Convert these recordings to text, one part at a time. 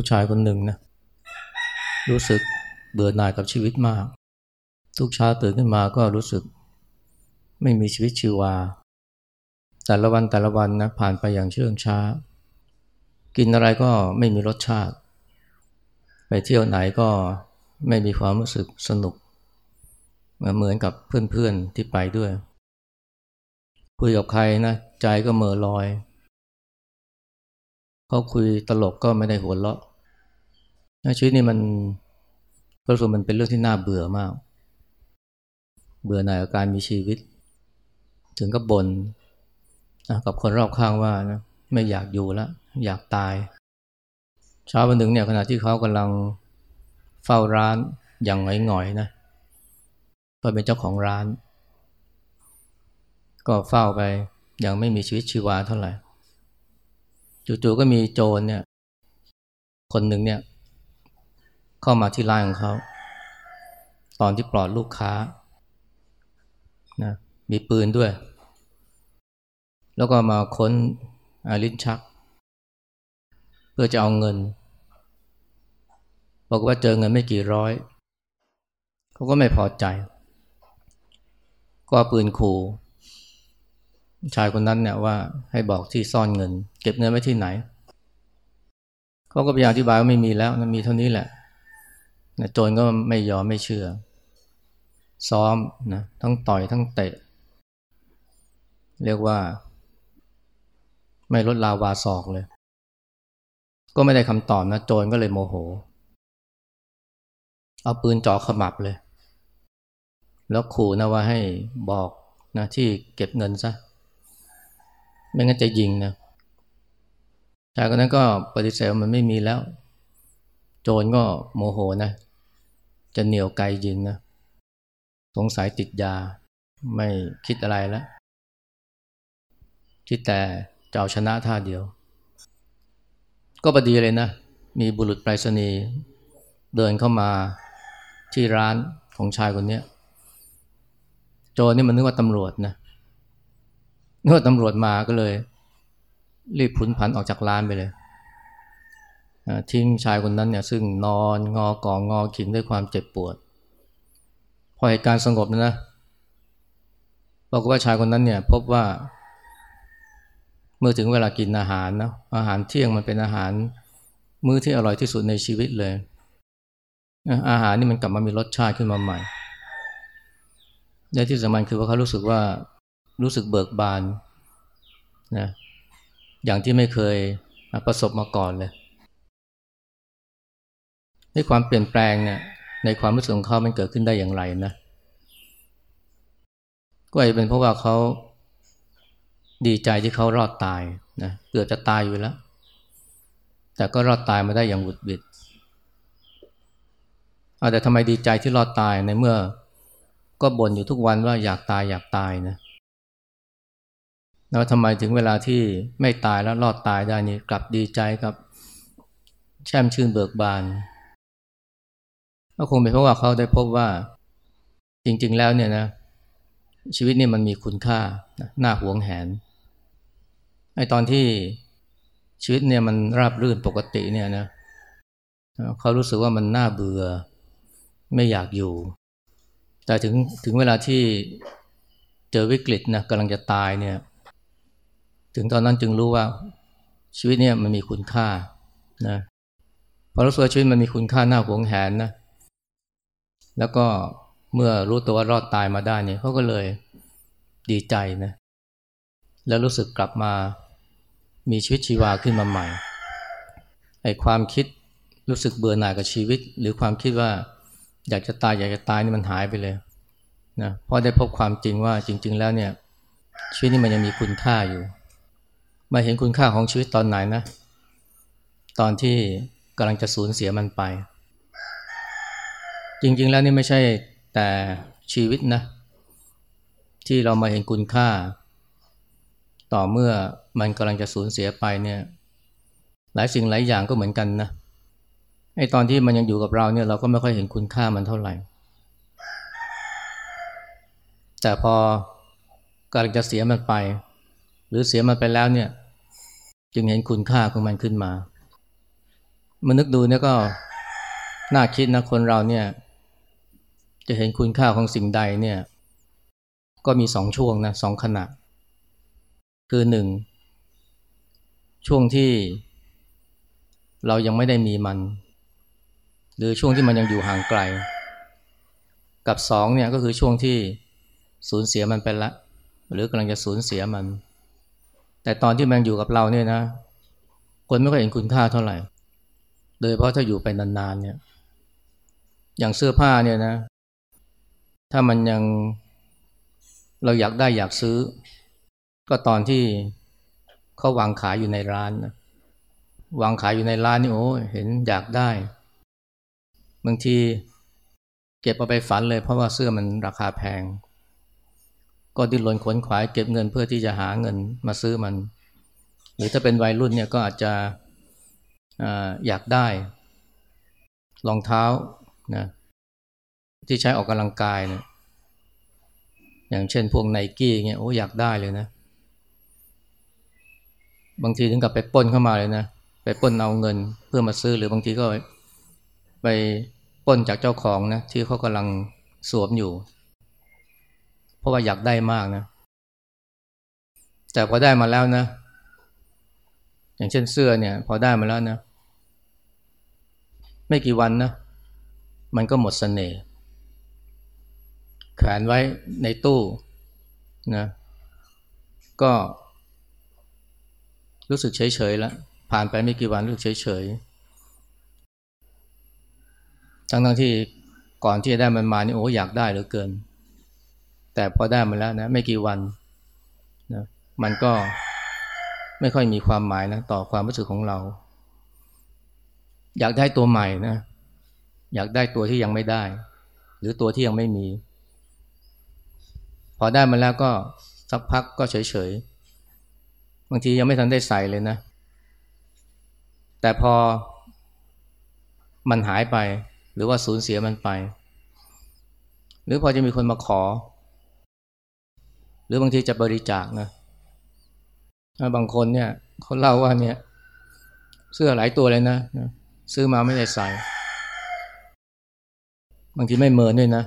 ผู้ชายคนหนึ่งนะรู้สึกเบื่อหน่ายกับชีวิตมาก ทุกเช้าตื่นขึ้นมาก็รู้สึก ไม่มีชีวิตชีวา แต่ละวันแต่ละวันนะผ่านไปอย่างเชื่องช้า กินอะไรก็ไม่มีรสชาติ ไปเที่ยวไหนก็ไม่มีความรู้สึกสนุก เหมือนกับเพื่อนๆที่ไปด้วยคุยกับใครนะใจก็เมื่อลอย เขาคุยตลกก็ไม่ได้หัวเราะ ชีวิตนี่มันก็รู้สึกมันเป็นเรื่องที่น่าเบื่อมาก เบื่อหน่ายกับการมีชีวิต ถึงกับบนนกับคนรอบข้างว่านะไม่อยากอยู่แล้วอยากตาย เช้าวันหนึ่งเนี่ยขณะที่เขากำลังเฝ้าร้านอย่างหงอยๆนะก็เป็นเจ้าของร้าน ก็เฝ้าไปย่างไม่มีชีวิตชีวาเท่าไหร่จู่ๆก็มีโจรเนี่ย คนหนึ่งเนี่ย เข้ามาที่ร้านของเขา ตอนที่ปลอดลูกค้านะมีปืนด้วย แล้วก็มาค้นอาลิ้นชัก เพื่อจะเอาเงิน บอกว่าเจอเงินไม่กี่ร้อย เขาก็ไม่พอใจ ก็ปืนขู่ชายคนนั้นเนี่ยว่าให้บอกที่ซ่อนเงิน เก็บเงินไว้ที่ไหน เขาก็พยายามอธิบายว่าไม่มีแล้วมีเท่านี้แหละ โจรก็ไม่ยอมไม่เชื่อ ซ้อมนะทั้งต่อยทั้งเตะ เรียกว่า ไม่ลดลาวาศอกเลย ก็ไม่ได้คำตอบนะโจรก็เลยโมโห เอาปืนจ่อขมับเลย แล้วขู่นะว่าให้บอกนะที่เก็บเงินซะ ไม่งั้นจะยิงนะชายคนนั้นก็ปฏิเสธมันไม่มีแล้ว โจรก็โมโหนะ จะเหนียวไกยิงนะ สงสัยติดยา ไม่คิดอะไรแล้ว คิดแต่จะเอาชนะท่าเดียว ก็ประดีเลยนะ มีบุรุษไปรษณีย์เดินเข้ามาที่ร้านของชายคนนี้โจนี่มันนึกว่าตำรวจนะเมื่อตำรวจมาก็เลย รีบพุนผันออกจากร้านไปเลย ทิ้งชายคนนั้นเนี่ยซึ่งนอนงอกองงอขินด้วยความเจ็บปวด พอเหตุการณ์สงบนะบอกว่าชายคนนั้นเนี่ยพบว่า เมื่อถึงเวลากินอาหารนะอาหารเที่ยงมันเป็นอาหาร มื้อที่อร่อยที่สุดในชีวิตเลย อาหารนี่มันกลับมามีรสชาติขึ้นมาใหม่และที่สำคัญคือว่าเขารู้สึกว่ารู้สึกเบิกบานนะอย่างที่ไม่เคยประสบมาก่อนเลย นความเปลี่ยนแปลงเนี่ยในความรู้สึกของเขามันเกิดขึ้นได้อย่างไรนะ ก็อาจจะเป็นเพราะว่าเขาดีใจที่เขารอดตายนะเกือบจะตายอยู่แล้ว แต่ก็รอดตายมาได้อย่างบุดบิดอาแต่ทำไมดีใจที่รอดตายในเมื่อ ก็บ่นอยู่ทุกวันว่าอยากตายอยากตายนะแล้วทำไมถึงเวลาที่ไม่ตายแล้วรอดตายได้นี่กลับดีใจกับ แช่มชื่นเบิกบาน ก็คงเป็นเพราะว่าเขาได้พบว่าจริง ๆ แล้วเนี่ยนะชีวิตนี่มันมีคุณค่าน่าหวงแหนไอ้ตอนที่ชีวิตเนี่ยมันราบรื่นปกติเนี่ยนะเขารู้สึกว่ามันน่าเบื่อไม่อยากอยู่ แต่ถึงถึงเวลาที่เจอวิกฤตนะกำลังจะตายเนี่ย ถึงตอนนั้นจึงรู้ว่าชีวิตเนี่ยมันมีคุณค่านะพอรู้สึกชีวิตมันมีคุณค่าหน้าหวงแหนนะ แล้วก็เมื่อรู้ตัวว่ารอดตายมาได้เนี่ยเขาก็เลยดีใจนะแล้วรู้สึกกลับมามีชีวิตชีวาขึ้นมาใหม่ไอ้ความคิดรู้สึกเบื่อหน่ายกับชีวิต หรือความคิดว่าอยากจะตายอยากจะตายนี่มันหายไปเลยนะเพราะได้พบความจริงว่าจริง ๆ แล้วเนี่ยชีวิตนี้มันยังมีคุณค่าอยู่ มาเห็นคุณค่าของชีวิตตอนไหนนะ ตอนที่กำลังจะสูญเสียมันไป จริง ๆ แล้วนี่ไม่ใช่แต่ชีวิตนะ ที่เรามาเห็นคุณค่า ต่อเมื่อมันกำลังจะสูญเสียไปเนี่ย หลายสิ่งหลายอย่างก็เหมือนกันนะไอ้ตอนที่มันยังอยู่กับเราเนี่ยเราก็ไม่ค่อยเห็นคุณค่ามันเท่าไหร่ แต่พอกำลังจะเสียมันไป หรือเสียมันไปแล้วเนี่ย จึงเห็นคุณค่าของมันขึ้นมามานึกดูเนี่ยก็น่าคิดนะคนเราเนี่ย จะเห็นคุณค่าของสิ่งใดเนี่ยก็มีสองช่วงนะสองขณะ คือหนึ่งช่วงที่เรายังไม่ได้มีมัน หรือช่วงที่มันยังอยู่ห่างไกล กับสองเนี่ยก็คือช่วงที่สูญเสียมันไปละหรือกำลังจะสูญเสียมัน แต่ตอนที่มันอยู่กับเราเนี่ยนะ คนไม่ค่อยเห็นคุณค่าเท่าไหร่ โดยเพราะถ้าอยู่ไปนานๆเนี่ยอย่างเสื้อผ้าเนี่ยนะ ถ้ามันยังเราอยากได้อยากซื้อ ก็ตอนที่เขาวางขายอยู่ในร้านนะวางขายอยู่ในร้านนี่โอ้เห็นอยากได้ บางทีเก็บเอาไปฝันเลยเพราะว่าเสื้อมันราคาแพง ก็ดิ้นรนขวนขวายเก็บเงินเพื่อที่จะหาเงินมาซื้อมัน หรือถ้าเป็นวัยรุ่นเนี่ยก็อาจจะอยากได้รองเท้านะ ที่ใช้ออกกำลังกายเนะอย่างเช่นพวกไนกี้เงี้ยโอ้อยากได้เลยนะ บางทีถึงกับไปป้นเข้ามาเลยนะ ไปป้นเอาเงินเพื่อมาซื้อหรือบางทีก็ไปป้นจากเจ้าของนะที่เขากำลังสวมอยู่ เพราะว่าอยากได้มากนะ แต่พอได้มาแล้วนะ อย่างเช่นเสื้อเนี่ย พอได้มาแล้วนะ ไม่กี่วันนะ มันก็หมดสเสน่ห์ แขวนไว้ในตู้นะก็รู้สึกเฉยๆแล้ว ผ่านไปไม่กี่วันรู้สึกเฉยๆทั้งทั้งที่ก่อนที่จะได้มันมานี่โอ้อยากได้เหลือเกิน แต่พอได้มาแล้วนะไม่กี่วันนะมันก็ไม่ค่อยมีความหมายนะต่อความรู้สึกของเรา อยากได้ตัวใหม่นะอยากได้ตัวที่ยังไม่ได้ หรือตัวที่ยังไม่มี พอได้มาแล้วก็สักพักก็เฉยๆ บางทียังไม่ทันได้ใส่เลยนะ แต่พอมันหายไป หรือว่าสูญเสียมันไป หรือพอจะมีคนมาขอ หรือบางทีจะบริจาคนะบางคนเนี่ยเขาเล่าว่าเนี่ย เสื้อหลายตัวเลยนะ ซื้อมาไม่ได้ใส่ บางทีไม่เมินด้วยนะ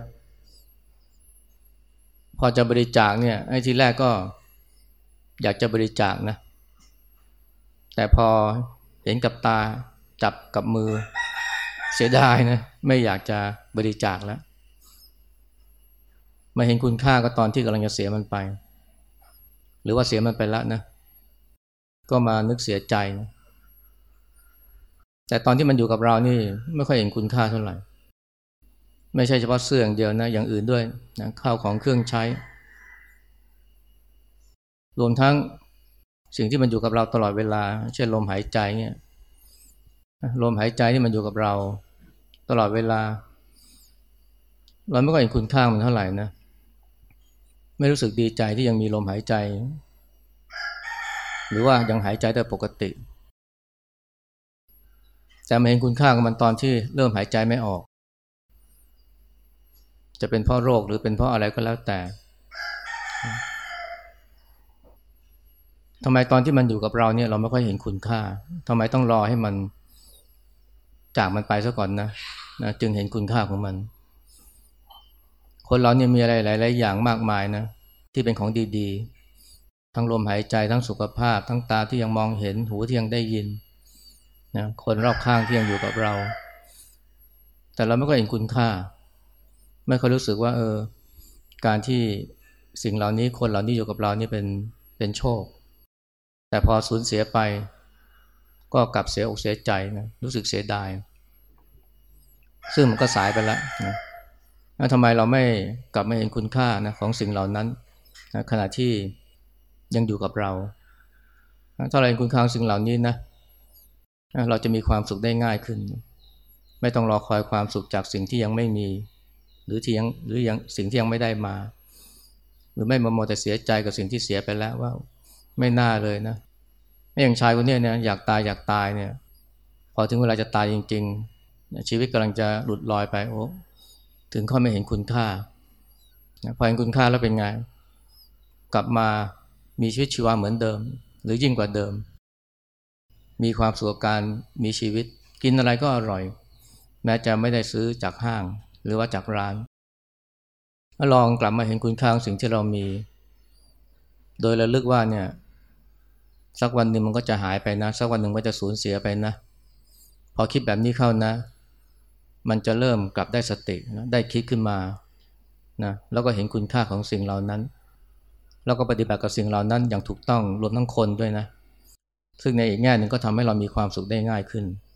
พอจะบริจาคเนี่ยไอ้ทีแรกก็อยากจะบริจาคนะ แต่พอเห็นกับตาจับกับมือ เสียดายนะไม่อยากจะบริจาคแล้วมาเห็นคุณค่าก็ตอนที่กำลังจะเสียมันไป หรือว่าเสียมันไปแล้วนะ ก็มานึกเสียใจนะแต่ตอนที่มันอยู่กับเรานี่ ไม่ค่อยเห็นคุณค่าเท่าไหร่ ไม่ใช่เฉพาะเสื้ออย่างเดียวนะอย่างอื่นด้วยนะข้าวของเครื่องใช้ รวมทั้งสิ่งที่มันอยู่กับเราตลอดเวลา เช่นลมหายใจเนี่ยลมหายใจที่มันอยู่กับเราตลอดเวลา เราไม่ก็เห็นคุณค่ามันเท่าไหร่นะ ไม่รู้สึกดีใจที่ยังมีลมหายใจ หรือว่ายังหายใจได้ปกติ แต่มาเห็นคุณค่าของมันตอนที่เริ่มหายใจไม่ออก จะเป็นเพราะโรคหรือเป็นเพราะอะไรก็แล้วแต่ทำไมตอนที่มันอยู่กับเราเนี่ยเราไม่ค่อยเห็นคุณค่าทำไมต้องรอให้มันจากมันไปซะก่อนนะนะจึงเห็นคุณค่าของมัน คนเราเนี่ยมีอะไรหลาย ๆ อย่างมากมายนะ ที่เป็นของดีๆ ทั้งลมหายใจทั้งสุขภาพ ทั้งตาที่ยังมองเห็นหูที่ยังได้ยินนะคนรอบข้างที่ยังอยู่กับเรา แต่เราไม่ค่อยเห็นคุณค่า ไม่ค่อยรู้สึกว่าเออการที่สิ่งเหล่านี้คนเหล่านี้อยู่กับเรานี่เป็นเป็นโชค แต่พอสูญเสียไป ก็กลับเสียอกเสียใจนะรู้สึกเสียดาย ซึ่งมันก็สายไปแล้วนะแล้วทำไมเราไม่กลับมาเห็นคุณค่านะของสิ่งเหล่านั้นนะขณะที่ยังอยู่กับเรา ถ้าเราเห็นคุณค่าสิ่งเหล่านี้นะเราจะมีความสุขได้ง่ายขึ้น ไม่ต้องรอคอยความสุขจากสิ่งที่ยังไม่มี หรือที่ยังหรือยังสิ่งที่ยังไม่ได้มา หรือไม่มาโมแต่เสียใจกับสิ่งที่เสียไปแล้วว่า ไม่น่าเลยนะไม่อย่างชายคนนี้เนี่ยอยากตายอยากตายเนี่ย พอถึงเวลาจะตายจริงๆชีวิตกำลังจะหลุดลอยไปโอ้ถึงข้อไม่เห็นคุณค่าพอเห็นคุณค่าแล้วเป็นไง กลับมามีชีวิตชีวาเหมือนเดิม หรือยิ่งกว่าเดิม มีความสุขการมีชีวิต กินอะไรก็อร่อย แม้จะไม่ได้ซื้อจากห้าง หรือว่าจากร้านลองกลับมาเห็นคุณค่าของสิ่งที่เรามี โดยระลึกว่าเนี่ย สักวันหนึ่งมันก็จะหายไปนะ สักวันหนึ่งก็จะสูญเสียไปนะ พอคิดแบบนี้เข้านะ มันจะเริ่มกลับได้สตินะได้คิดขึ้นมานะแล้วก็เห็นคุณค่าของสิ่งเหล่านั้น แล้วก็ปฏิบัติกับสิ่งเหล่านั้นอย่างถูกต้องรวมทั้งคนด้วยนะ ซึ่งในอีกแง่หนึ่งก็ทำให้เรามีความสุขได้ง่ายขึ้น